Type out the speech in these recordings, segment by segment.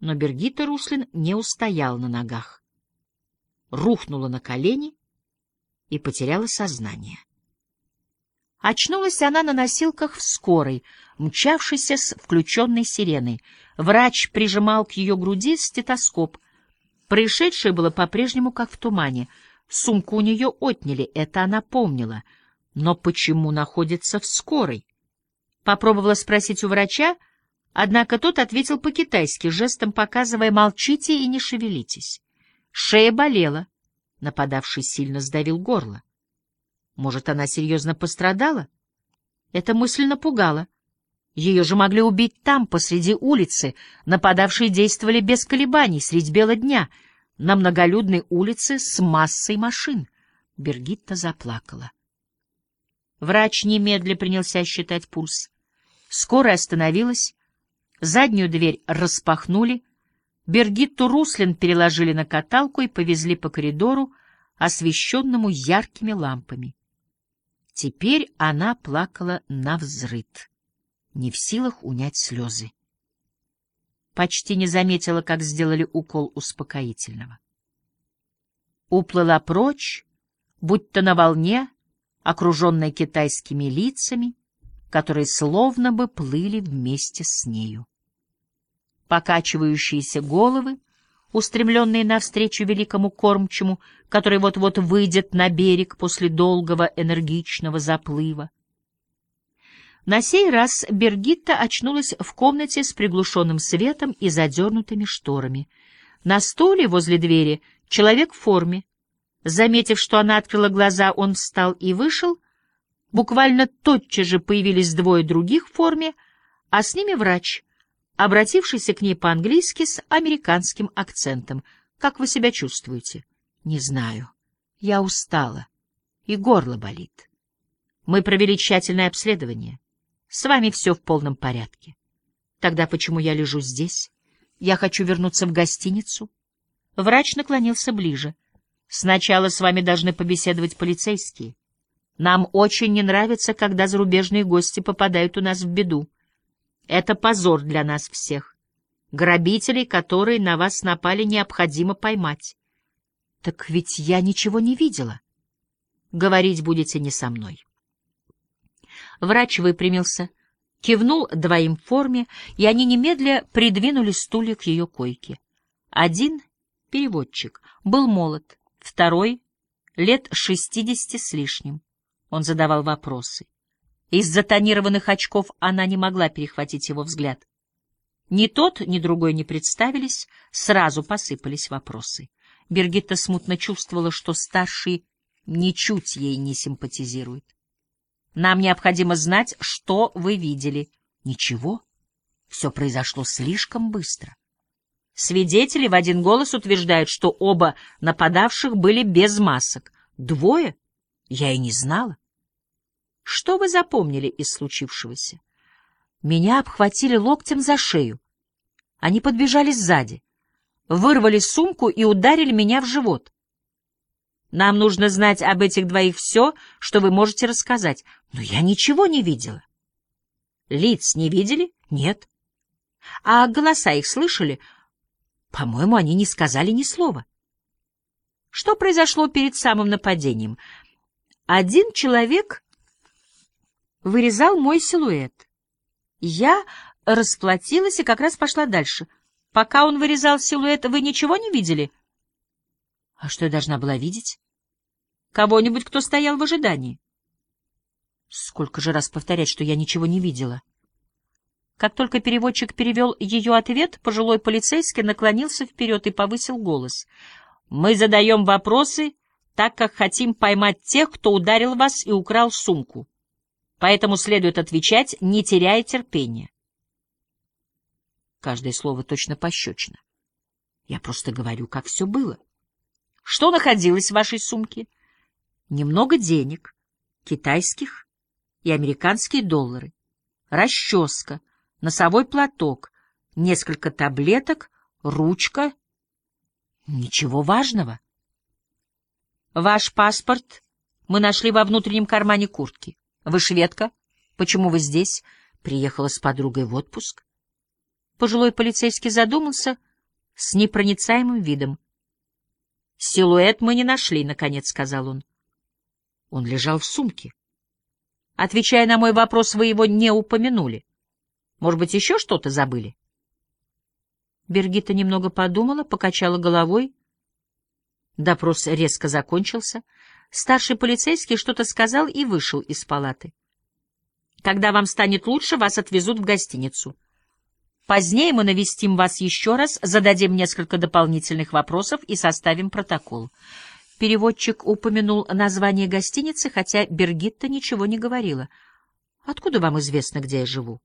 Но Бергита Руслин не устояла на ногах. Рухнула на колени и потеряла сознание. Очнулась она на носилках в скорой, мчавшейся с включенной сиреной. Врач прижимал к ее груди стетоскоп. Происшедшее было по-прежнему как в тумане. Сумку у нее отняли, это она помнила. Но почему находится в скорой? Попробовала спросить у врача, однако тот ответил по-китайски, жестом показывая «молчите и не шевелитесь». Шея болела. Нападавший сильно сдавил горло. Может, она серьезно пострадала? Это мысль напугала. Ее же могли убить там, посреди улицы. Нападавшие действовали без колебаний, средь бела дня, на многолюдной улице с массой машин. Бергитта заплакала. Врач немедля принялся считать пульс. Скорая остановилась, заднюю дверь распахнули, Бергитту Руслин переложили на каталку и повезли по коридору, освещенному яркими лампами. Теперь она плакала на взрыд, не в силах унять слезы. Почти не заметила, как сделали укол успокоительного. Уплыла прочь, будто на волне, окруженная китайскими лицами, которые словно бы плыли вместе с нею. Покачивающиеся головы устремленные навстречу великому кормчему, который вот-вот выйдет на берег после долгого энергичного заплыва. На сей раз Бергитта очнулась в комнате с приглушенным светом и задернутыми шторами. На стуле возле двери человек в форме. Заметив, что она открыла глаза, он встал и вышел. Буквально тотчас же появились двое других в форме, а с ними врач — обратившийся к ней по-английски с американским акцентом. «Как вы себя чувствуете?» «Не знаю. Я устала. И горло болит. Мы провели тщательное обследование. С вами все в полном порядке. Тогда почему я лежу здесь? Я хочу вернуться в гостиницу». Врач наклонился ближе. «Сначала с вами должны побеседовать полицейские. Нам очень не нравится, когда зарубежные гости попадают у нас в беду. Это позор для нас всех. Грабителей, которые на вас напали, необходимо поймать. Так ведь я ничего не видела. Говорить будете не со мной. Врач выпрямился, кивнул двоим в форме, и они немедля придвинули стулья к ее койке. Один, переводчик, был молод, второй — лет шестидесяти с лишним. Он задавал вопросы. Из-за тонированных очков она не могла перехватить его взгляд. Ни тот, ни другой не представились, сразу посыпались вопросы. Бергитта смутно чувствовала, что старший ничуть ей не симпатизирует. «Нам необходимо знать, что вы видели». «Ничего. Все произошло слишком быстро». Свидетели в один голос утверждают, что оба нападавших были без масок. Двое? Я и не знала. Что вы запомнили из случившегося? Меня обхватили локтем за шею. Они подбежали сзади, вырвали сумку и ударили меня в живот. Нам нужно знать об этих двоих все, что вы можете рассказать. Но я ничего не видела. Лиц не видели? Нет. А голоса их слышали? По-моему, они не сказали ни слова. Что произошло перед самым нападением? Один человек вырезал мой силуэт. Я расплатилась и как раз пошла дальше. Пока он вырезал силуэт, вы ничего не видели? А что я должна была видеть? Кого-нибудь, кто стоял в ожидании. Сколько же раз повторять, что я ничего не видела? Как только переводчик перевел ее ответ, пожилой полицейский наклонился вперед и повысил голос. «Мы задаем вопросы, так как хотим поймать тех, кто ударил вас и украл сумку. Поэтому следует отвечать, не теряя терпения. Каждое слово точно пощечина. Я просто говорю, как все было. Что находилось в вашей сумке? Немного денег, китайских и американские доллары, расческа, носовой платок, несколько таблеток, ручка. Ничего важного. Ваш паспорт мы нашли во внутреннем кармане куртки. Вы шведка? Почему вы здесь? Приехала с подругой в отпуск. Пожилой полицейский задумался, с непроницаемым видом. «Силуэт мы не нашли», — наконец сказал он. Он лежал в сумке. Отвечая на мой вопрос, вы его не упомянули. Может быть, еще что-то забыли? Бергита немного подумала, покачала головой. Допрос резко закончился. Старший полицейский что-то сказал и вышел из палаты. Когда вам станет лучше, вас отвезут в гостиницу. Позднее мы навестим вас еще раз, зададим несколько дополнительных вопросов и составим протокол. Переводчик упомянул название гостиницы, хотя Бергитта ничего не говорила. «Откуда вам известно, где я живу?»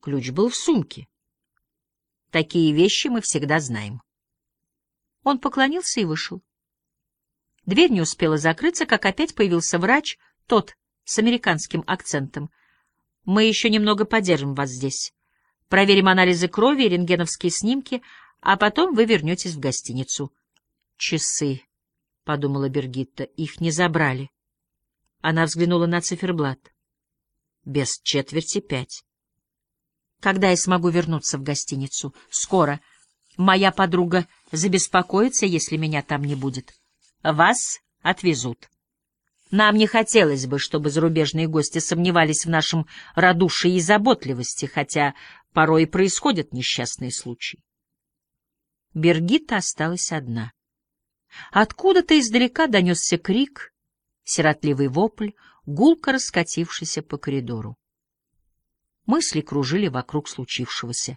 Ключ был в сумке. Такие вещи мы всегда знаем. Он поклонился и вышел. Дверь не успела закрыться, как опять появился врач, тот с американским акцентом. «Мы еще немного подержим вас здесь. Проверим анализы крови и рентгеновские снимки, а потом вы вернетесь в гостиницу». «Часы», — подумала Бергитта, — «их не забрали». Она взглянула на циферблат. «Без четверти пять». «Когда я смогу вернуться в гостиницу?» «Скоро. Моя подруга забеспокоится, если меня там не будет. Вас отвезут». Нам не хотелось бы, чтобы зарубежные гости сомневались в нашем радушии и заботливости, хотя порой и происходят несчастные случаи. Бергита осталась одна. Откуда-то издалека донесся крик, сиротливый вопль, гулко раскатившийся по коридору. Мысли кружили вокруг случившегося.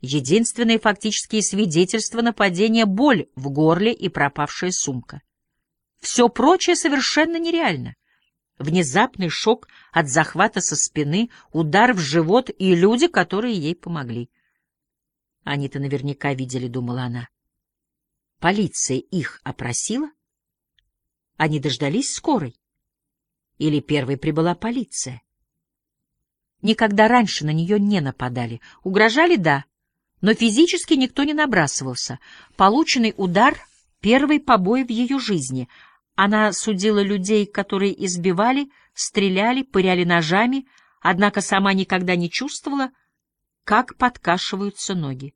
Единственные фактические свидетельства нападения — боль в горле и пропавшая сумка. Все прочее совершенно нереально. Внезапный шок от захвата со спины, удар в живот и люди, которые ей помогли. Они-то наверняка видели, думала она. Полиция их опросила? Они дождались скорой? Или первой прибыла полиция? Никогда раньше на нее не нападали. Угрожали — да, но физически никто не набрасывался. Полученный удар — первый побой в ее жизни — она судила людей, которые избивали, стреляли, пыряли ножами, однако сама никогда не чувствовала, как подкашиваются ноги.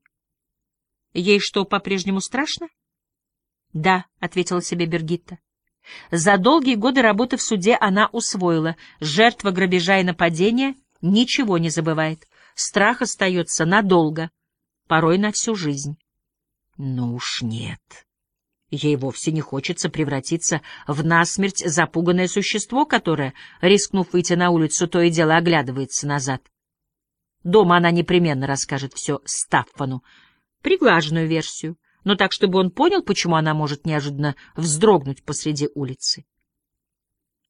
Ей что, по-прежнему страшно? Да, ответила себе Бергитта. За долгие годы работы в суде она усвоила, жертва грабежа и нападения ничего не забывает. Страх остается надолго, порой на всю жизнь. Ну уж нет. Ей вовсе не хочется превратиться в насмерть запуганное существо, которое, рискнув выйти на улицу, то и дело оглядывается назад. Дома она непременно расскажет все Стаффану, приглаженную версию, но так, чтобы он понял, почему она может неожиданно вздрогнуть посреди улицы.